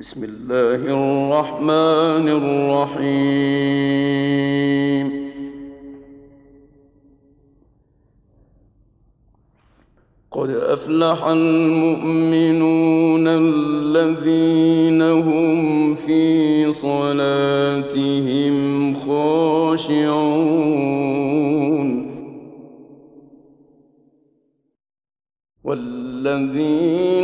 بسم الله الرحمن الرحيم. قد أفلح المؤمنون الذين هم في صلاتهم خاشعون. والذين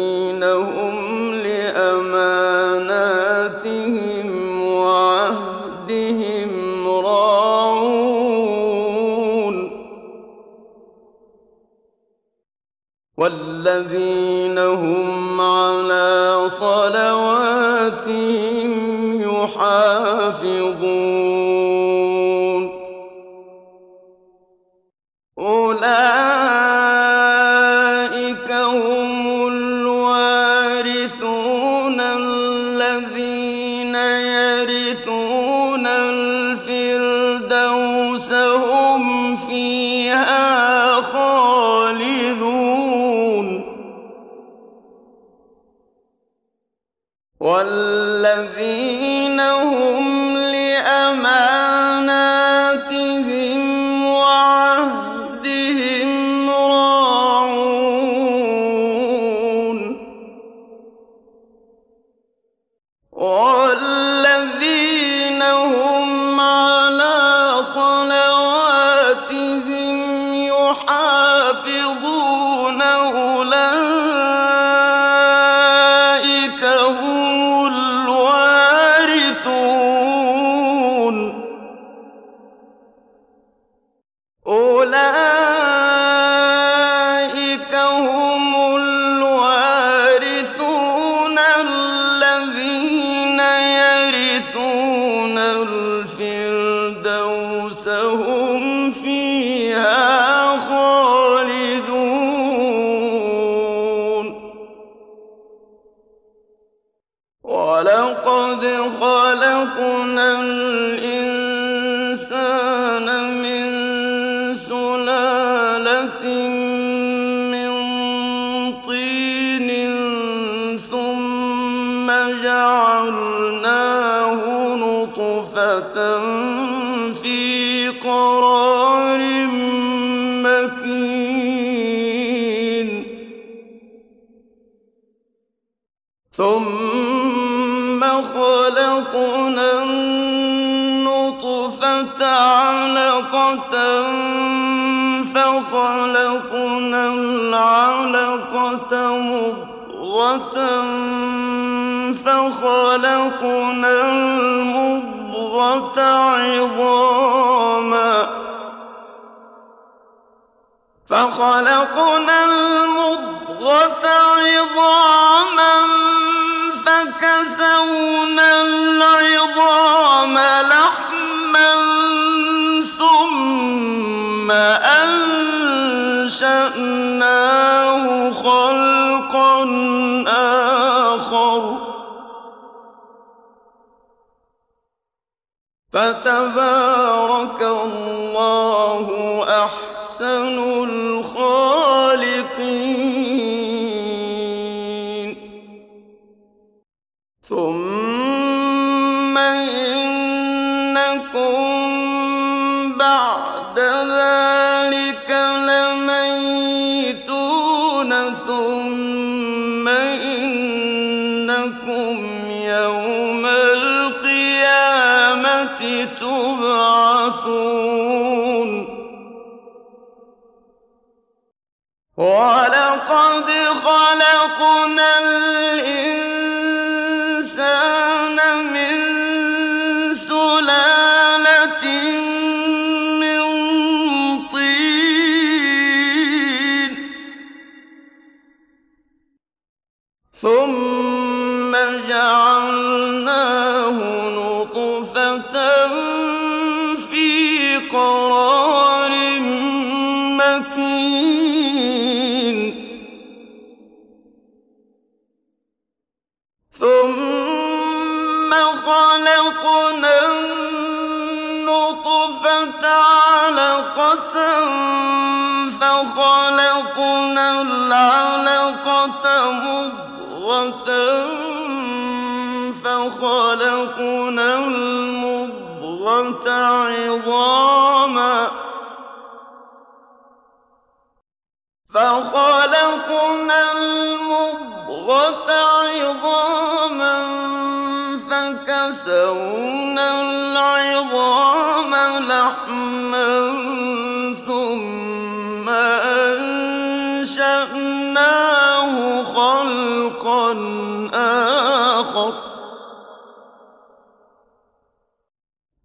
الذي أَنشَأْنَاهُ خَلْقًا آخَرَ. فتبارك الله أحسن الخلق. What? مضغة فخلقنا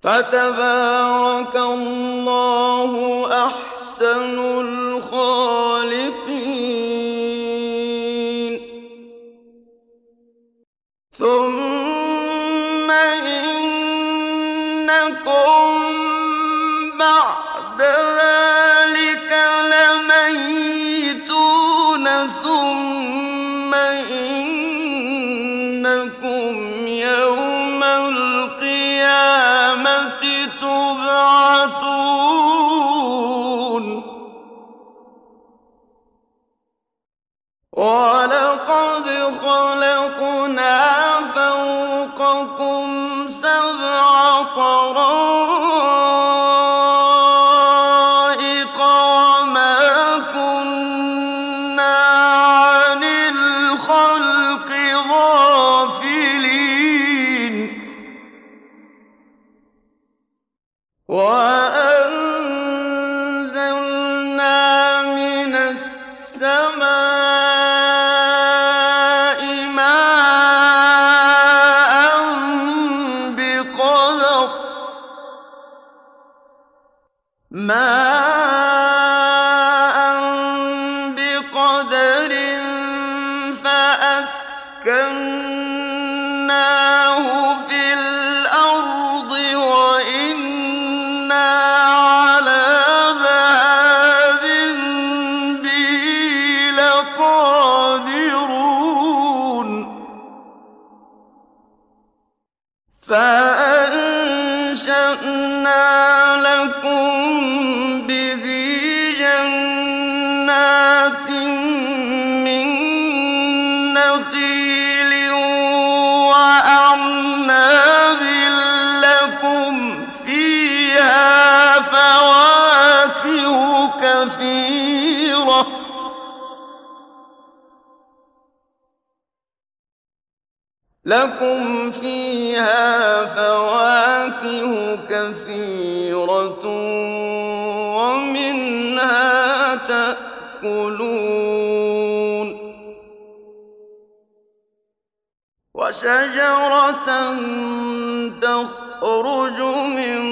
فتبارك الله أحسن الخالق. Whoa! لكم فيها فواكه كثيرة ومنها تأكلون وشجرة تخرج من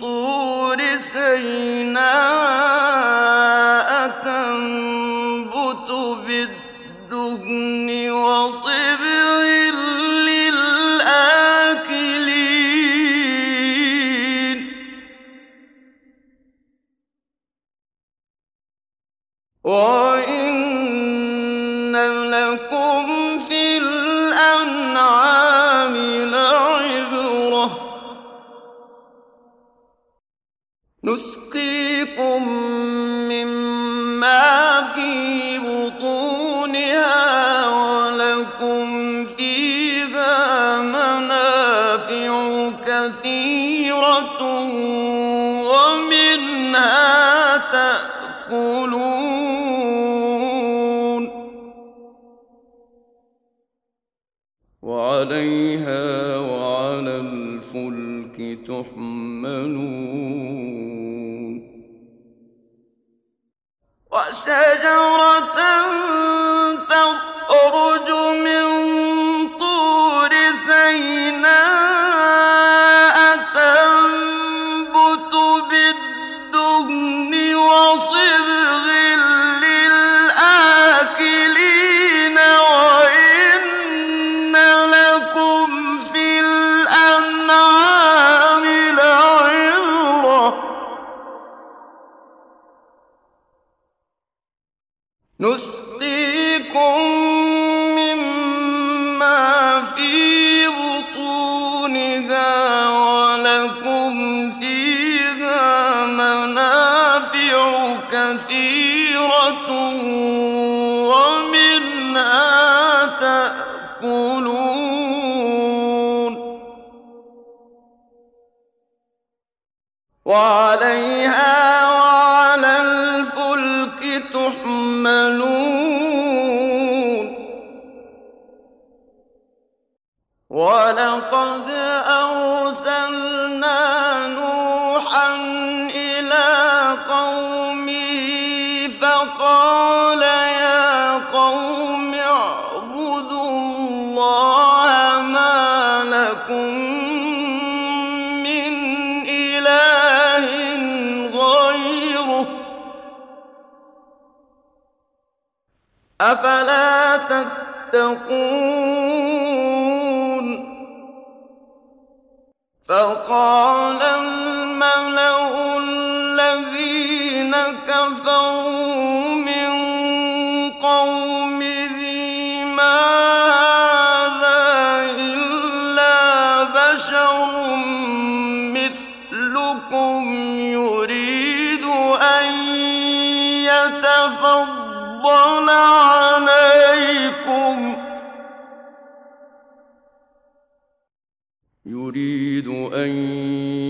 طور سيناء تنبت بالدهن وصيد شجرة في بطونها ولكم فيها منافع كثيرة ومنها تأكلون.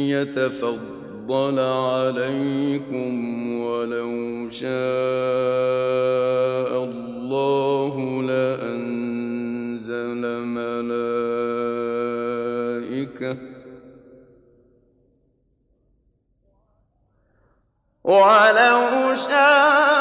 يتفضل عليكم ولو شاء الله لأنزل ملائكة. ولو شاء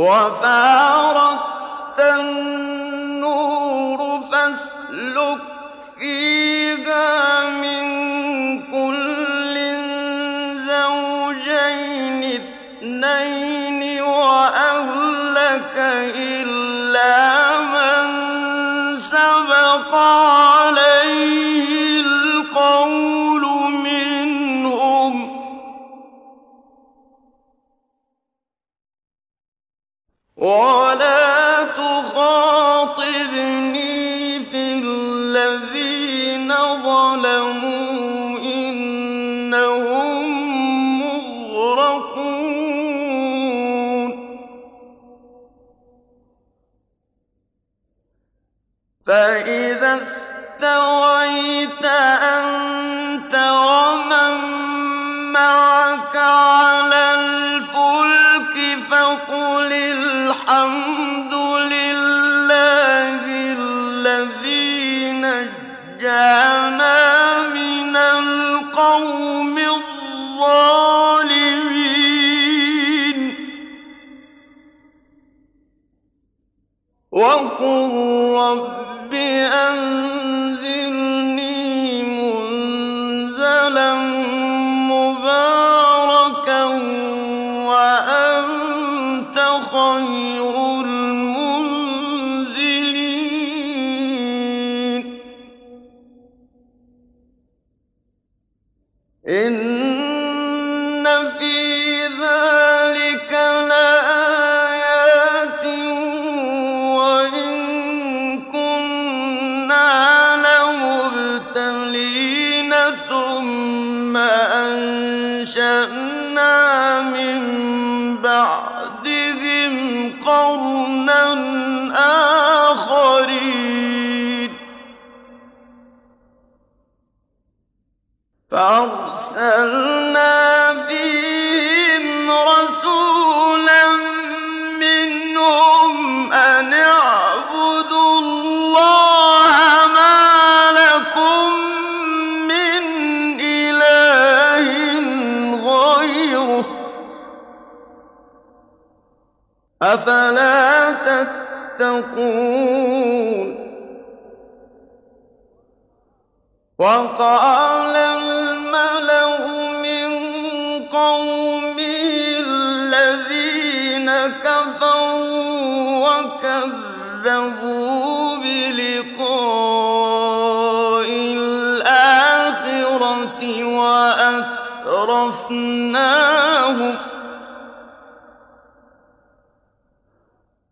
وفاق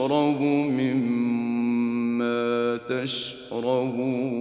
تشرب مما تشربون.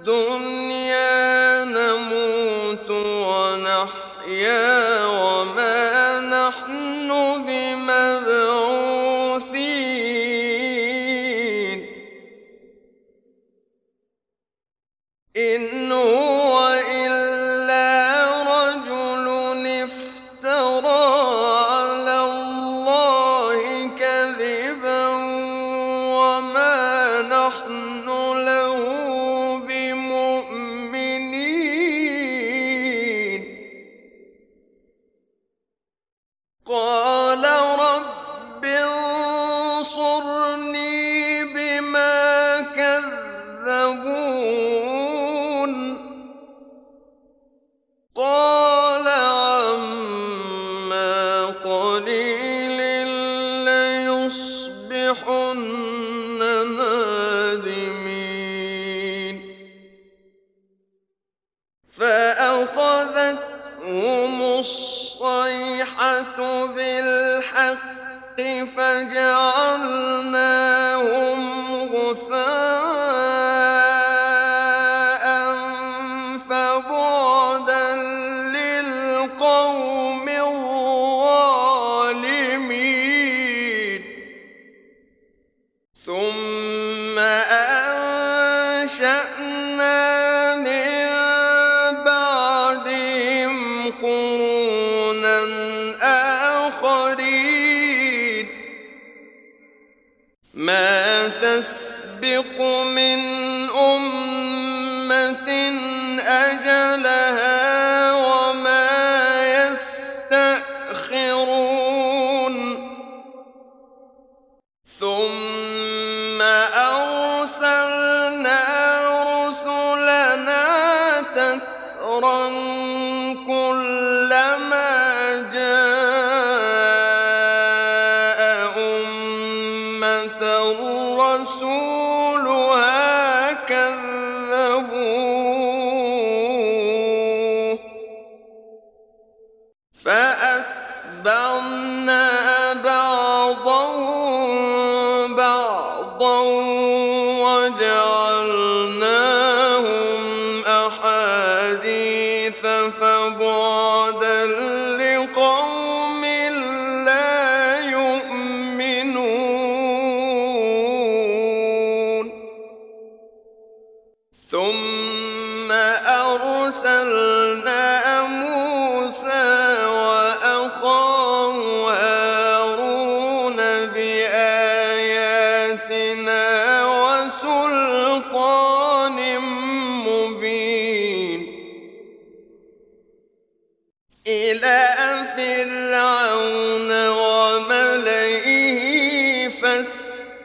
الدنيا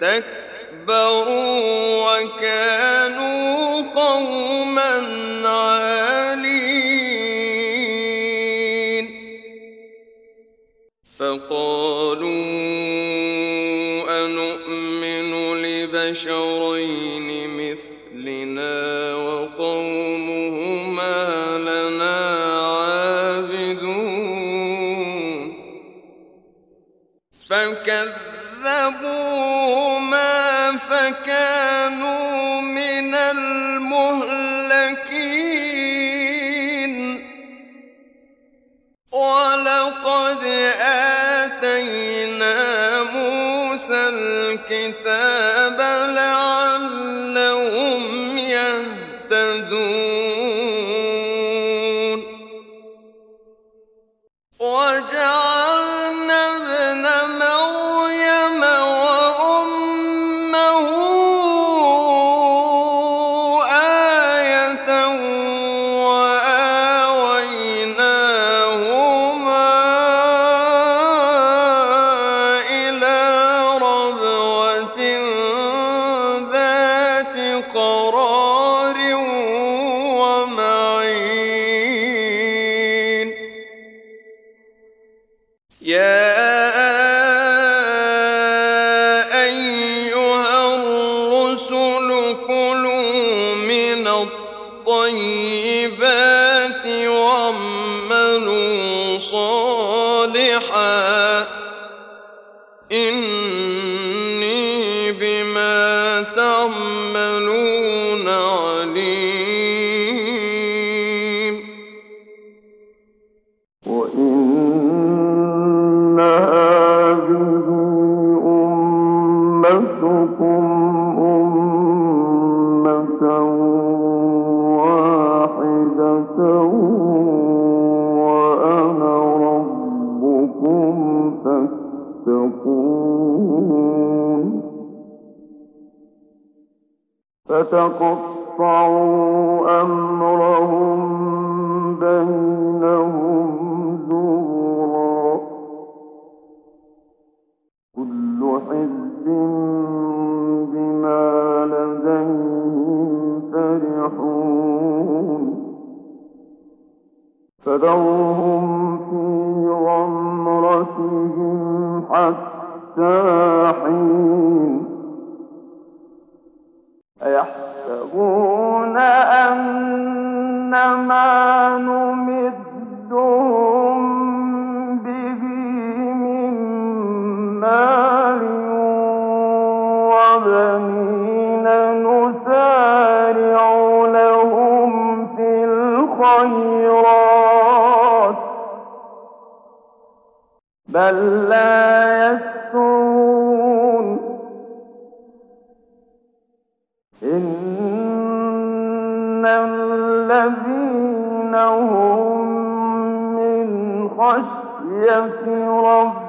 تك الخيرات بل لا يسترون إن الذين هم من خشية ربهم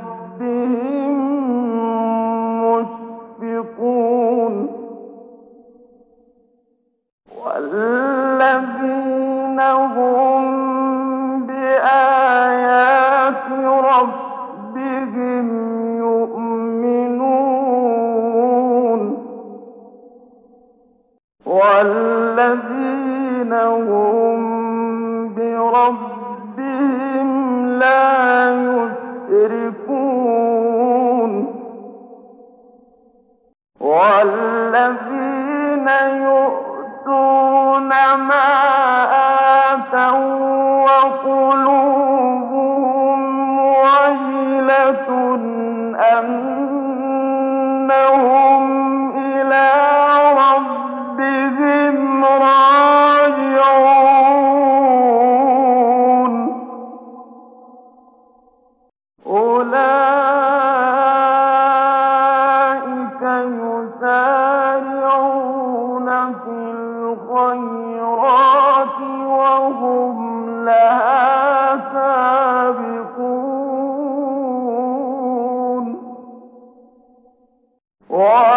For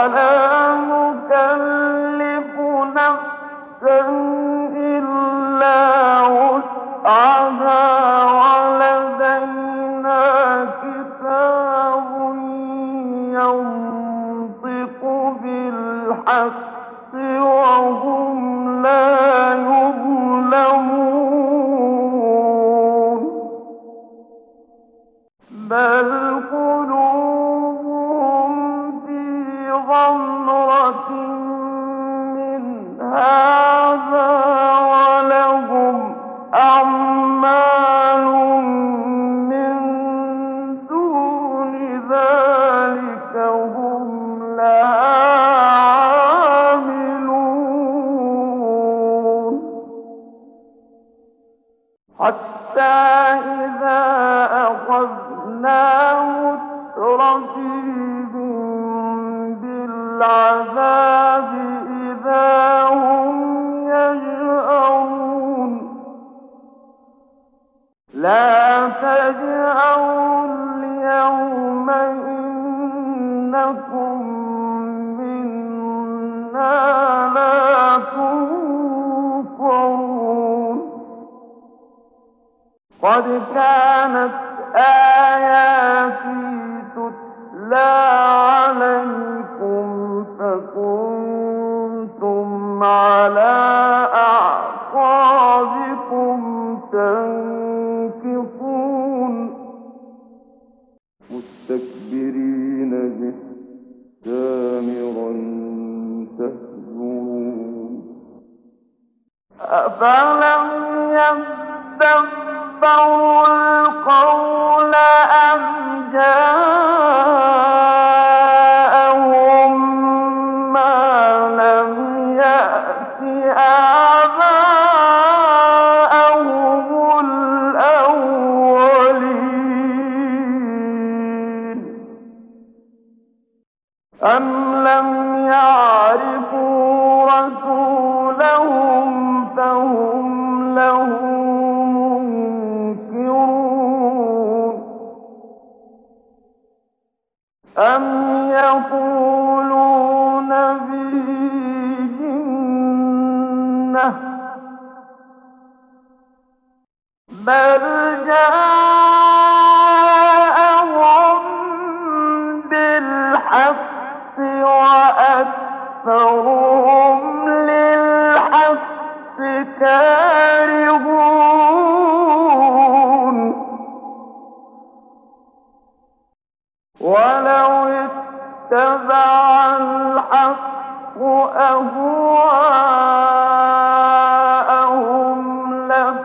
كنتم على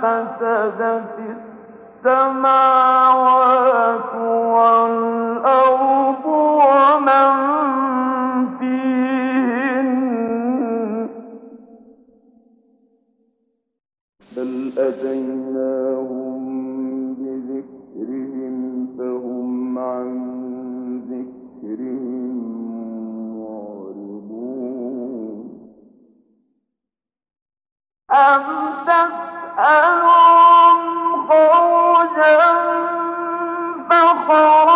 فسدت السماوات والأرض ومن فيهن. بل أتيناهم بذكرهم فهم عن ذكرهم معرضون. أم فخرج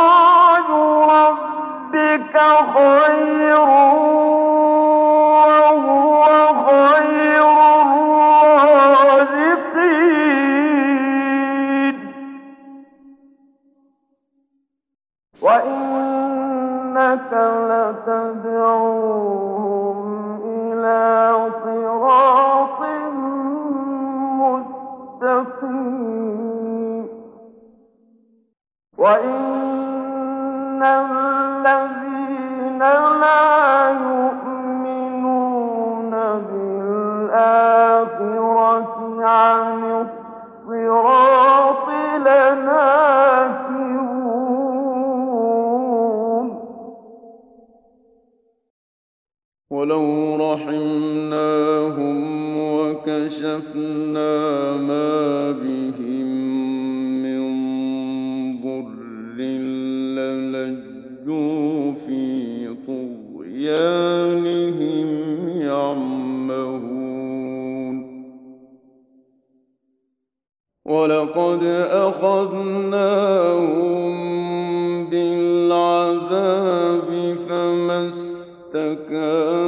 للجوا في طغيانهم يعمهون. ولقد أخذناهم بالعذاب فما استكانوا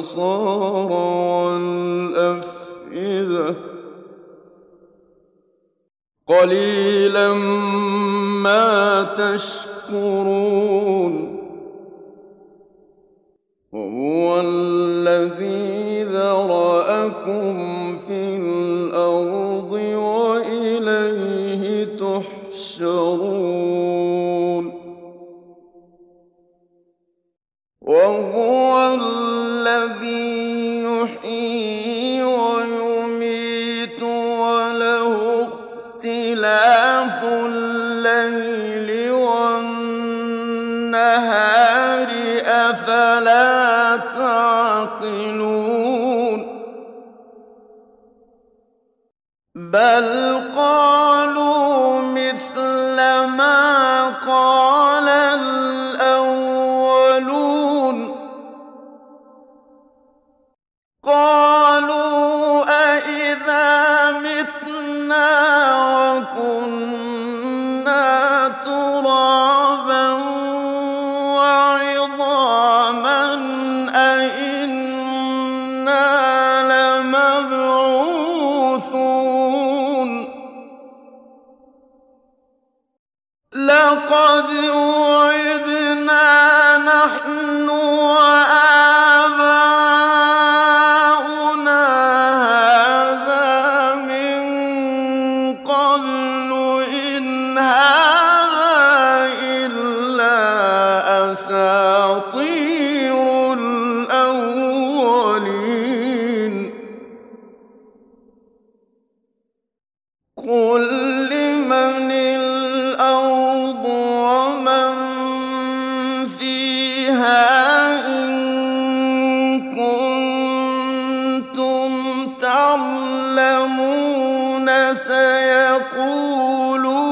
الأبصار والأفئدة. قليلا ما تشاء إن يقولون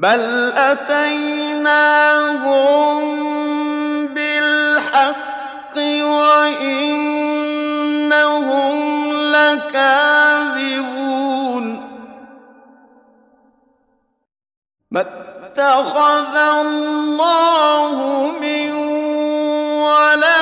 بل أتيناهم بالحق وإنهم لكاذبون ما اتخذ الله من ولد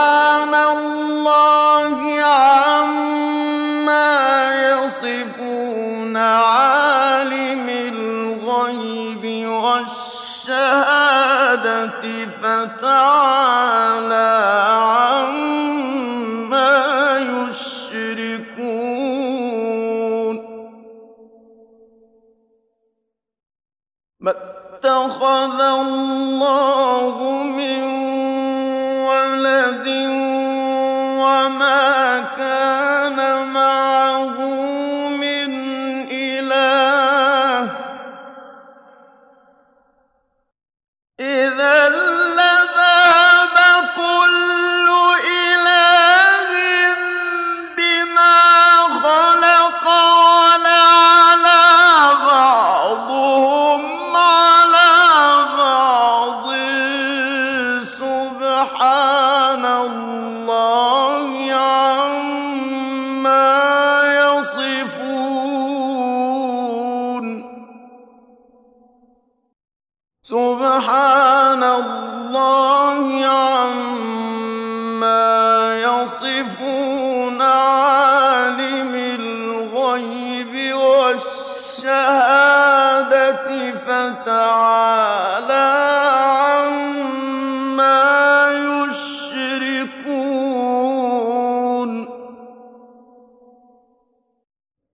سبحان الله عما يصفون عالم الغيب والشهادة فتعالى عما يشركون. ما اتخذ الله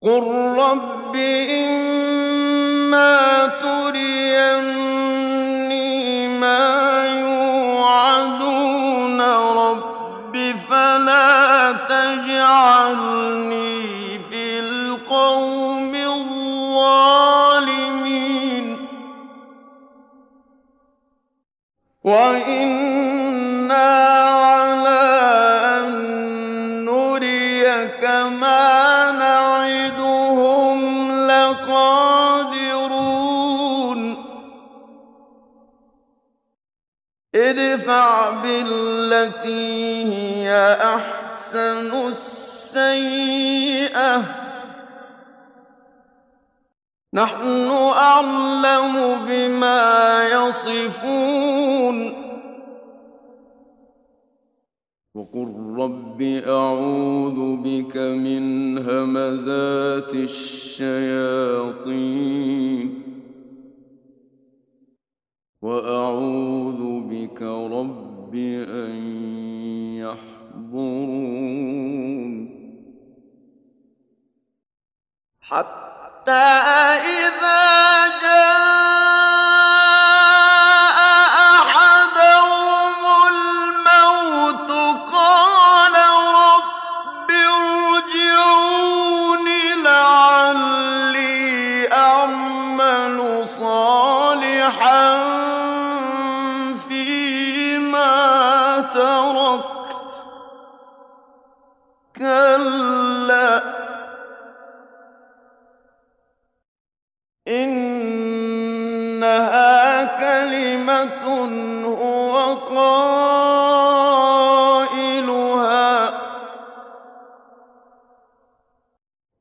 قل رب إما تريني ما يوعدون رب فلا تجعلني بالتي هي أحسن السيئة. نحن أعلم بما يصفون. وقل رب أعوذ بك من همزات الشياطين. وأعوذ بك رب أن يحضرون. حتى إذا جاء كلمة هو قائلها.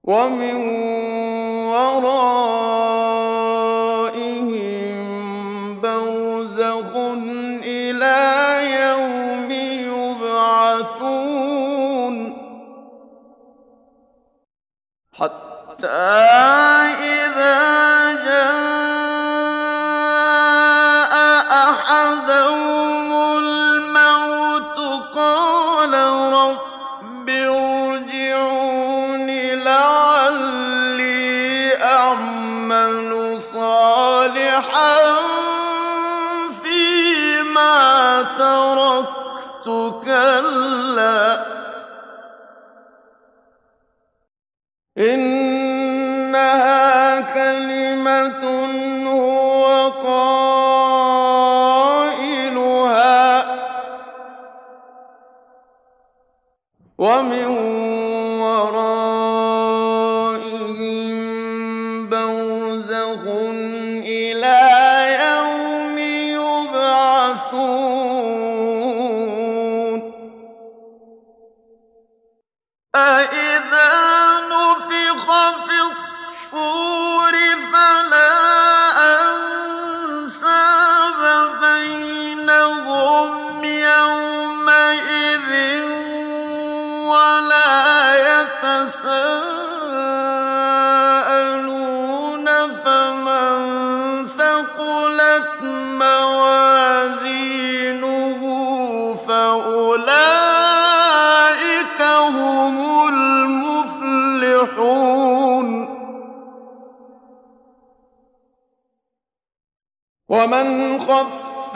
ومن ورائهم بوزخ إلى يوم يبعثون. حتى خفت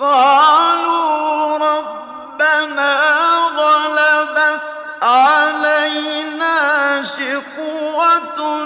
قالوا ربنا غلبت علينا شقوتنا